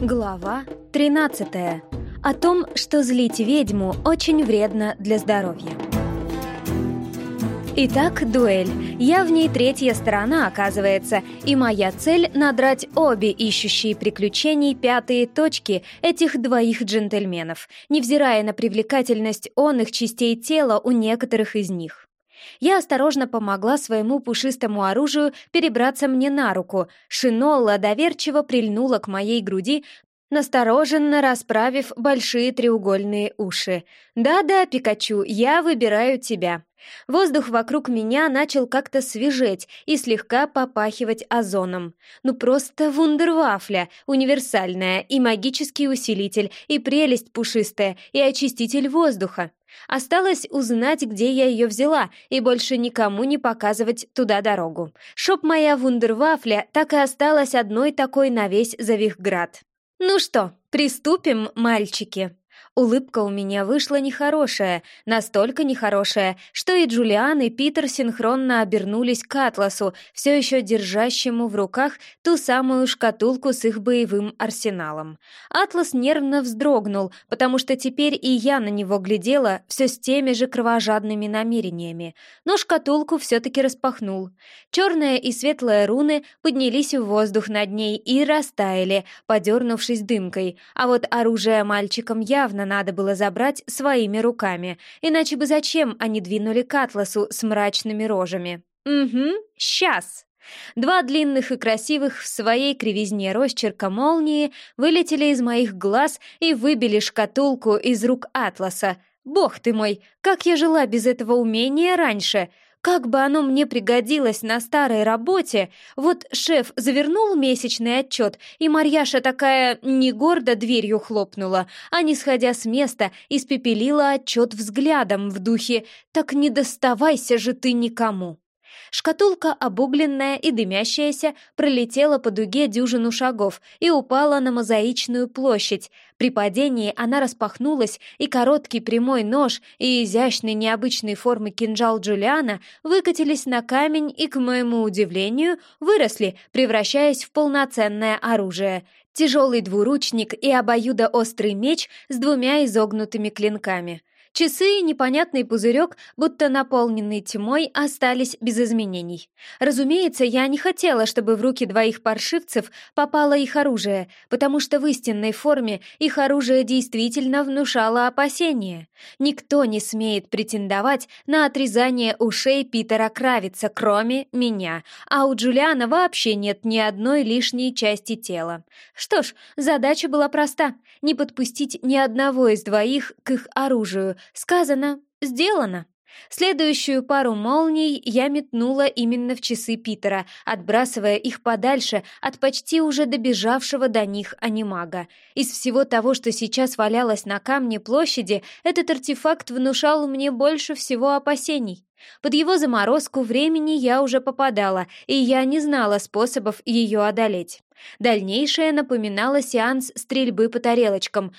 Глава 13. О том, что злить ведьму очень вредно для здоровья. Итак, дуэль. Я в ней третья сторона, оказывается, и моя цель — надрать обе ищущие приключений пятые точки этих двоих джентльменов, невзирая на привлекательность он их частей тела у некоторых из них. Я осторожно помогла своему пушистому оружию перебраться мне на руку. Шинолла доверчиво прильнула к моей груди, настороженно расправив большие треугольные уши. «Да-да, Пикачу, я выбираю тебя». Воздух вокруг меня начал как-то свежеть и слегка попахивать озоном. Ну просто вундервафля, универсальная, и магический усилитель, и прелесть пушистая, и очиститель воздуха. Осталось узнать, где я ее взяла, и больше никому не показывать туда дорогу. Шоп моя вундервафля так и осталась одной такой на весь Завихград. «Ну что, приступим, мальчики?» Улыбка у меня вышла нехорошая, настолько нехорошая, что и Джулиан, и Питер синхронно обернулись к Атласу, все еще держащему в руках ту самую шкатулку с их боевым арсеналом. Атлас нервно вздрогнул, потому что теперь и я на него глядела все с теми же кровожадными намерениями, но шкатулку все-таки распахнул. Черная и светлая руны поднялись в воздух над ней и растаяли, подернувшись дымкой, а вот оружие мальчикам явно надо было забрать своими руками, иначе бы зачем они двинули к Атласу с мрачными рожами? «Угу, сейчас!» Два длинных и красивых в своей кривизне росчерка молнии вылетели из моих глаз и выбили шкатулку из рук Атласа. Бог ты мой, как я жила без этого умения раньше! Как бы оно мне пригодилось на старой работе. Вот шеф завернул месячный отчет, и Марьяша такая не гордо дверью хлопнула, а не сходя с места, испепелила отчет взглядом в духе «Так не доставайся же ты никому». Шкатулка, обугленная и дымящаяся, пролетела по дуге дюжину шагов и упала на мозаичную площадь. При падении она распахнулась, и короткий прямой нож и изящный необычной формы кинжал Джулиана выкатились на камень и, к моему удивлению, выросли, превращаясь в полноценное оружие. Тяжелый двуручник и обоюдоострый меч с двумя изогнутыми клинками. Часы и непонятный пузырек, будто наполненный тьмой, остались без изменений. Разумеется, я не хотела, чтобы в руки двоих паршивцев попало их оружие, потому что в истинной форме их оружие действительно внушало опасения. Никто не смеет претендовать на отрезание ушей Питера Кравица, кроме меня, а у Джулиана вообще нет ни одной лишней части тела. Что ж, задача была проста — не подпустить ни одного из двоих к их оружию, Сказано, сделано. Следующую пару молний я метнула именно в часы Питера, отбрасывая их подальше от почти уже добежавшего до них анимага. Из всего того, что сейчас валялось на камне площади, этот артефакт внушал мне больше всего опасений. Под его заморозку времени я уже попадала, и я не знала способов ее одолеть. Дальнейшее напоминало сеанс стрельбы по тарелочкам,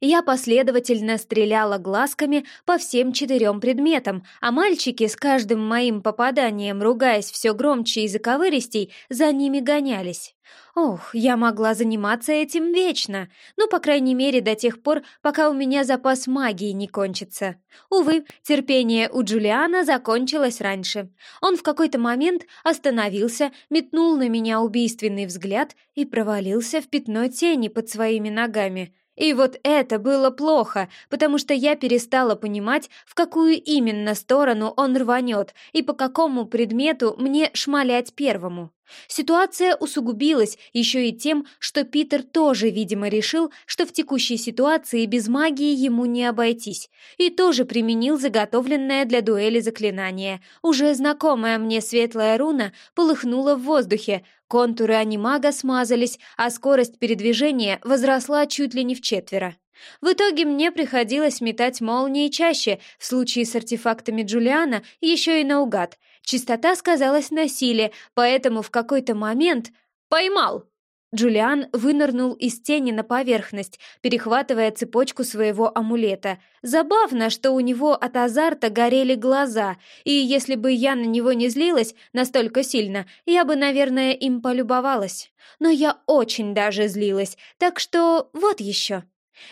я последовательно стреляла глазками по всем четырем предметам, а мальчики с каждым моим попаданием, ругаясь все громче и заковыристей, за ними гонялись. Ох, я могла заниматься этим вечно, ну, по крайней мере, до тех пор, пока у меня запас магии не кончится. Увы, терпение у Джулиана закончилось раньше. Он в какой-то момент остановился, метнул на меня убийственный взгляд и провалился в пятно тени под своими ногами. И вот это было плохо, потому что я перестала понимать, в какую именно сторону он рванет и по какому предмету мне шмалять первому. Ситуация усугубилась еще и тем, что Питер тоже, видимо, решил, что в текущей ситуации без магии ему не обойтись, и тоже применил заготовленное для дуэли заклинание. Уже знакомая мне светлая руна полыхнула в воздухе, контуры анимага смазались, а скорость передвижения возросла чуть ли не в четверо. В итоге мне приходилось метать молнии чаще, в случае с артефактами Джулиана еще и наугад — Чистота сказалась на силе, поэтому в какой-то момент... «Поймал!» Джулиан вынырнул из тени на поверхность, перехватывая цепочку своего амулета. Забавно, что у него от азарта горели глаза, и если бы я на него не злилась настолько сильно, я бы, наверное, им полюбовалась. Но я очень даже злилась, так что вот еще.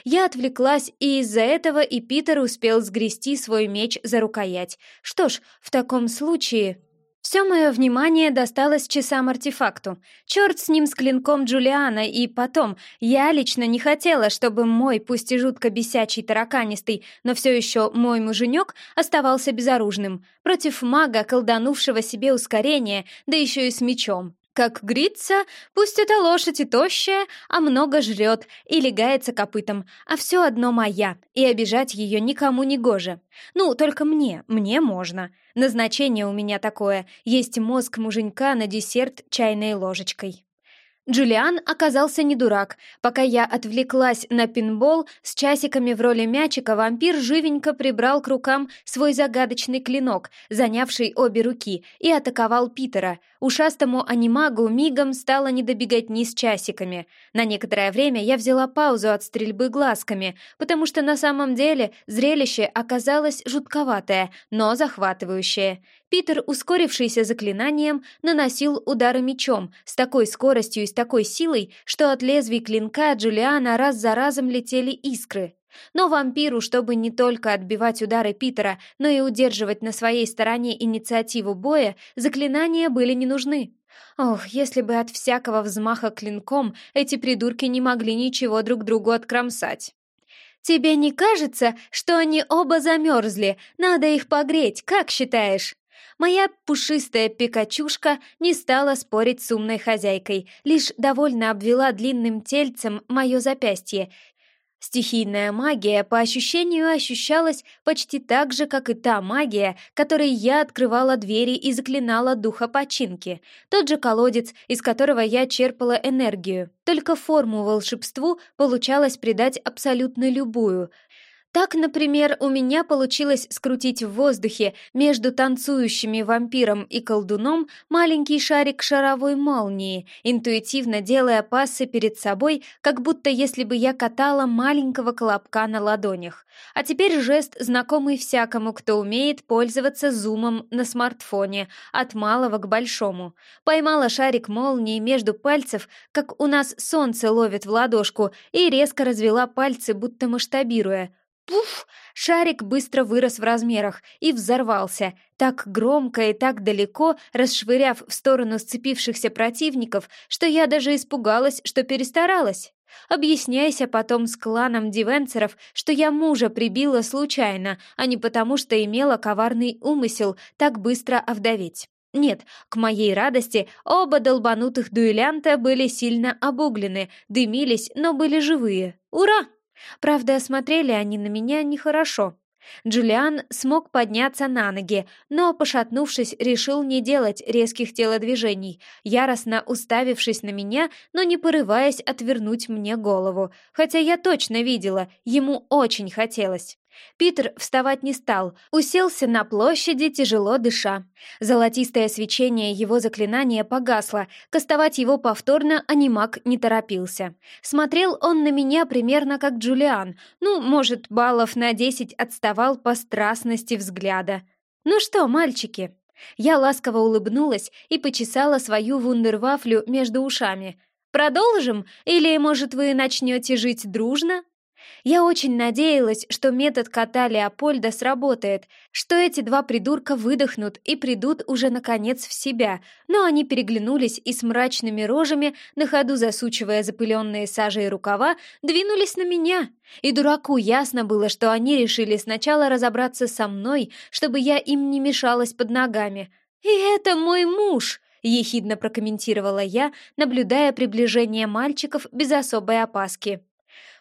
Я отвлеклась, и из-за этого и Питер успел сгрести свой меч за рукоять. Что ж, в таком случае... Все мое внимание досталось часам-артефакту. Черт с ним с клинком Джулиана, и потом, я лично не хотела, чтобы мой, пусть и жутко бесячий тараканистый, но все еще мой муженек оставался безоружным. Против мага, колданувшего себе ускорение, да еще и с мечом. Как грится, пусть эта лошадь и тощая, а много жрет и легается копытом, а все одно моя, и обижать ее никому не гоже. Ну, только мне, мне можно. Назначение у меня такое, есть мозг муженька на десерт чайной ложечкой. Джулиан оказался не дурак. Пока я отвлеклась на пинбол, с часиками в роли мячика вампир живенько прибрал к рукам свой загадочный клинок, занявший обе руки, и атаковал Питера. Ушастому анимагу мигом стало не добегать ни с часиками. На некоторое время я взяла паузу от стрельбы глазками, потому что на самом деле зрелище оказалось жутковатое, но захватывающее. Питер, ускорившийся заклинанием, наносил удары мечом с такой скоростью и с такой силой, что от лезвий клинка Джулиана раз за разом летели искры. Но вампиру, чтобы не только отбивать удары Питера, но и удерживать на своей стороне инициативу боя, заклинания были не нужны. Ох, если бы от всякого взмаха клинком эти придурки не могли ничего друг другу откромсать. «Тебе не кажется, что они оба замерзли? Надо их погреть, как считаешь?» Моя пушистая пикачушка не стала спорить с умной хозяйкой, лишь довольно обвела длинным тельцем мое запястье. Стихийная магия, по ощущению, ощущалась почти так же, как и та магия, которой я открывала двери и заклинала духа починки. Тот же колодец, из которого я черпала энергию. Только форму волшебству получалось придать абсолютно любую — так, например, у меня получилось скрутить в воздухе между танцующими вампиром и колдуном маленький шарик шаровой молнии, интуитивно делая пассы перед собой, как будто если бы я катала маленького колобка на ладонях. А теперь жест, знакомый всякому, кто умеет пользоваться зумом на смартфоне, от малого к большому. Поймала шарик молнии между пальцев, как у нас солнце ловит в ладошку, и резко развела пальцы, будто масштабируя. Пуф! Шарик быстро вырос в размерах и взорвался, так громко и так далеко, расшвыряв в сторону сцепившихся противников, что я даже испугалась, что перестаралась. Объясняйся потом с кланом дивенцеров, что я мужа прибила случайно, а не потому, что имела коварный умысел так быстро овдоветь. Нет, к моей радости, оба долбанутых дуэлянта были сильно обуглены, дымились, но были живые. Ура! Правда, смотрели они на меня нехорошо. Джулиан смог подняться на ноги, но, пошатнувшись, решил не делать резких телодвижений, яростно уставившись на меня, но не порываясь отвернуть мне голову, хотя я точно видела, ему очень хотелось. Питер вставать не стал, уселся на площади, тяжело дыша. Золотистое свечение его заклинания погасло, кастовать его повторно анимак не торопился. Смотрел он на меня примерно как Джулиан, ну, может, баллов на десять отставал по страстности взгляда. «Ну что, мальчики?» Я ласково улыбнулась и почесала свою вундервафлю между ушами. «Продолжим? Или, может, вы начнете жить дружно?» Я очень надеялась, что метод кота Леопольда сработает, что эти два придурка выдохнут и придут уже наконец в себя, но они переглянулись и с мрачными рожами, на ходу засучивая запыленные сажей рукава, двинулись на меня. И дураку ясно было, что они решили сначала разобраться со мной, чтобы я им не мешалась под ногами. «И это мой муж!» — ехидно прокомментировала я, наблюдая приближение мальчиков без особой опаски.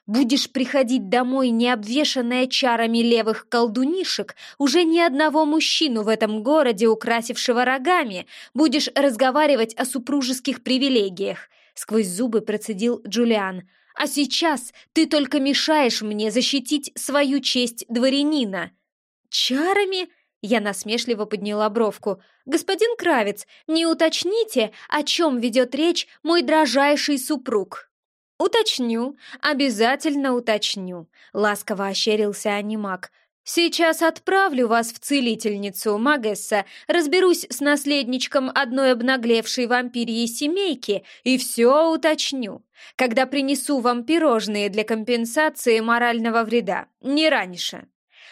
Будешь приходить домой, не обвешанная чарами левых колдунишек, уже ни одного мужчину в этом городе, украсившего рогами, будешь разговаривать о супружеских привилегиях», — сквозь зубы процедил Джулиан. «А сейчас ты только мешаешь мне защитить свою честь дворянина». «Чарами?» Я насмешливо подняла бровку. «Господин Кравец, не уточните, о чем ведет речь мой дрожайший супруг?» «Уточню, обязательно уточню», — ласково ощерился анимак. «Сейчас отправлю вас в целительницу, Магесса, разберусь с наследничком одной обнаглевшей вампирьей семейки и все уточню, когда принесу вам пирожные для компенсации морального вреда, не раньше».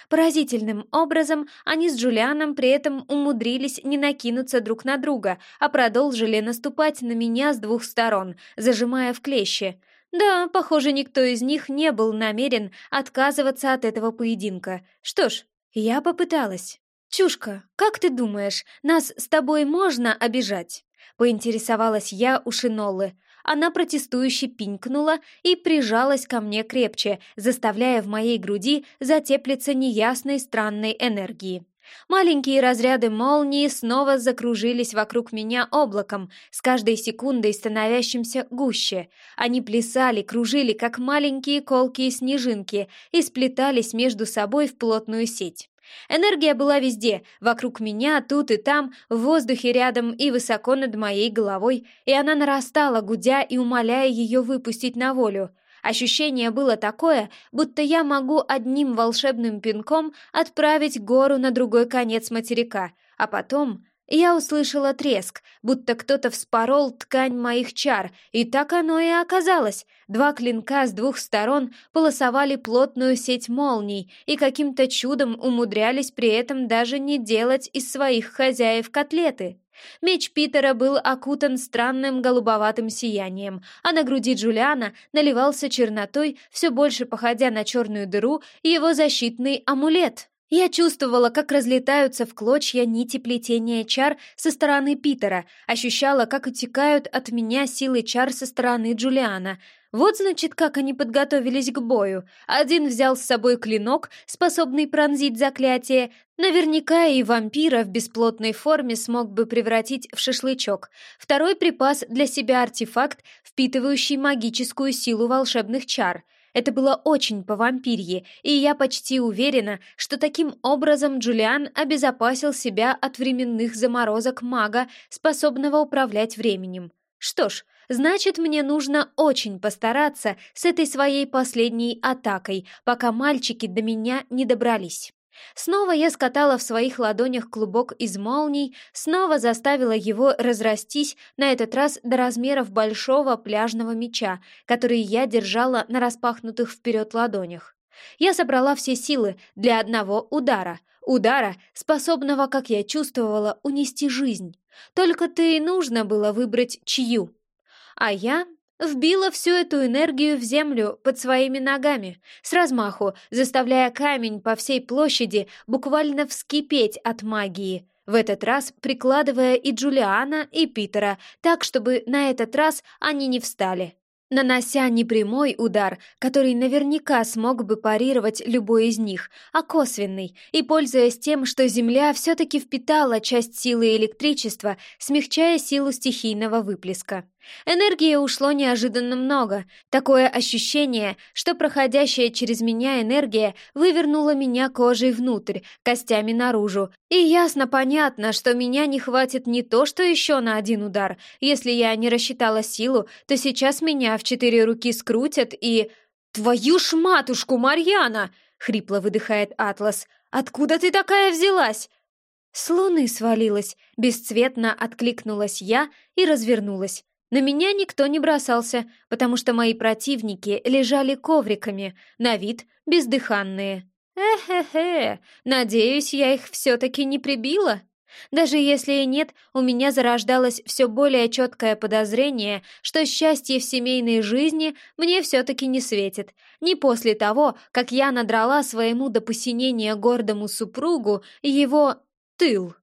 Поразительным образом они с Джулианом при этом умудрились не накинуться друг на друга, а продолжили наступать на меня с двух сторон, зажимая в клещи. Да, похоже, никто из них не был намерен отказываться от этого поединка. Что ж, я попыталась. «Чушка, как ты думаешь, нас с тобой можно обижать?» Поинтересовалась я у Шиноллы. Она протестующе пинкнула и прижалась ко мне крепче, заставляя в моей груди затеплиться неясной странной энергии. Маленькие разряды молнии снова закружились вокруг меня облаком, с каждой секундой становящимся гуще. Они плясали, кружили, как маленькие колкие снежинки, и сплетались между собой в плотную сеть. Энергия была везде, вокруг меня, тут и там, в воздухе рядом и высоко над моей головой, и она нарастала, гудя и умоляя ее выпустить на волю. Ощущение было такое, будто я могу одним волшебным пинком отправить гору на другой конец материка, а потом я услышала треск, будто кто-то вспорол ткань моих чар, и так оно и оказалось. Два клинка с двух сторон полосовали плотную сеть молний и каким-то чудом умудрялись при этом даже не делать из своих хозяев котлеты. Меч Питера был окутан странным голубоватым сиянием, а на груди Джулиана наливался чернотой, все больше походя на черную дыру, его защитный амулет. Я чувствовала, как разлетаются в клочья нити плетения чар со стороны Питера, ощущала, как утекают от меня силы чар со стороны Джулиана. Вот, значит, как они подготовились к бою. Один взял с собой клинок, способный пронзить заклятие. Наверняка и вампира в бесплотной форме смог бы превратить в шашлычок. Второй припас для себя артефакт, впитывающий магическую силу волшебных чар — это было очень по-вампирье, и я почти уверена, что таким образом Джулиан обезопасил себя от временных заморозок мага, способного управлять временем. Что ж, значит, мне нужно очень постараться с этой своей последней атакой, пока мальчики до меня не добрались. Снова я скатала в своих ладонях клубок из молний, снова заставила его разрастись, на этот раз до размеров большого пляжного меча, который я держала на распахнутых вперед ладонях. Я собрала все силы для одного удара, удара, способного, как я чувствовала, унести жизнь. Только-то и нужно было выбрать чью. А я Вбила всю эту энергию в землю под своими ногами, с размаху, заставляя камень по всей площади буквально вскипеть от магии. В этот раз прикладывая и Джулиана, и Питера, так, чтобы на этот раз они не встали нанося не прямой удар, который наверняка смог бы парировать любой из них, а косвенный, и пользуясь тем, что Земля все-таки впитала часть силы электричества, смягчая силу стихийного выплеска. Энергии ушло неожиданно много. Такое ощущение, что проходящая через меня энергия вывернула меня кожей внутрь, костями наружу. И ясно понятно, что меня не хватит не то, что еще на один удар. Если я не рассчитала силу, то сейчас меня в четыре руки скрутят и... «Твою ж матушку, Марьяна!» — хрипло выдыхает Атлас. «Откуда ты такая взялась?» «С луны свалилась», — бесцветно откликнулась я и развернулась. На меня никто не бросался, потому что мои противники лежали ковриками, на вид бездыханные. Эхе-хе, надеюсь, я их все-таки не прибила? Даже если и нет, у меня зарождалось все более четкое подозрение, что счастье в семейной жизни мне все-таки не светит. Не после того, как я надрала своему до посинения гордому супругу его тыл.